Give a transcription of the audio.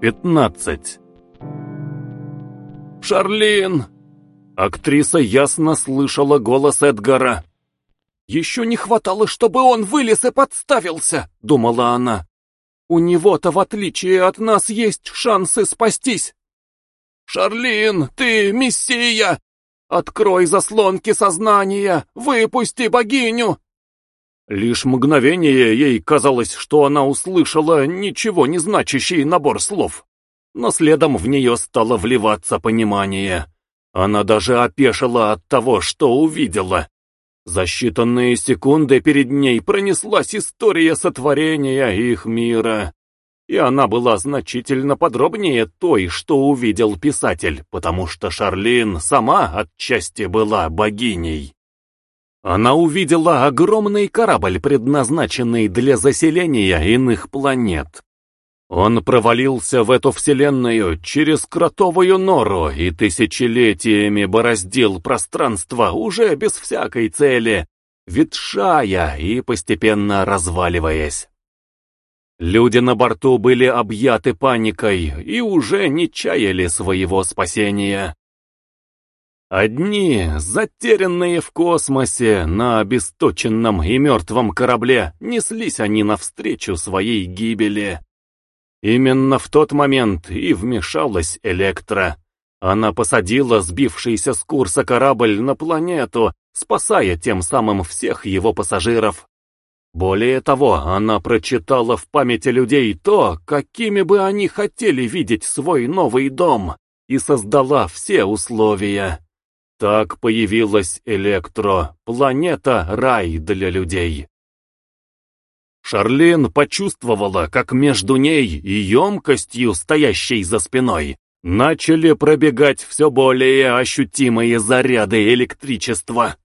15 «Шарлин!» Актриса ясно слышала голос Эдгара. «Еще не хватало, чтобы он вылез и подставился», — думала она. «У него-то, в отличие от нас, есть шансы спастись». «Шарлин, ты мессия! Открой заслонки сознания, выпусти богиню!» Лишь мгновение ей казалось, что она услышала ничего не значащий набор слов. Но следом в нее стало вливаться понимание. Она даже опешила от того, что увидела. За считанные секунды перед ней пронеслась история сотворения их мира. И она была значительно подробнее той, что увидел писатель, потому что Шарлин сама отчасти была богиней. Она увидела огромный корабль, предназначенный для заселения иных планет. Он провалился в эту вселенную через кротовую нору и тысячелетиями бороздил пространство уже без всякой цели, ветшая и постепенно разваливаясь. Люди на борту были объяты паникой и уже не чаяли своего спасения. Одни, затерянные в космосе, на обесточенном и мертвом корабле, неслись они навстречу своей гибели. Именно в тот момент и вмешалась Электра. Она посадила сбившийся с курса корабль на планету, спасая тем самым всех его пассажиров. Более того, она прочитала в памяти людей то, какими бы они хотели видеть свой новый дом, и создала все условия. Так появилась Электро, планета-рай для людей. Шарлин почувствовала, как между ней и емкостью, стоящей за спиной, начали пробегать все более ощутимые заряды электричества.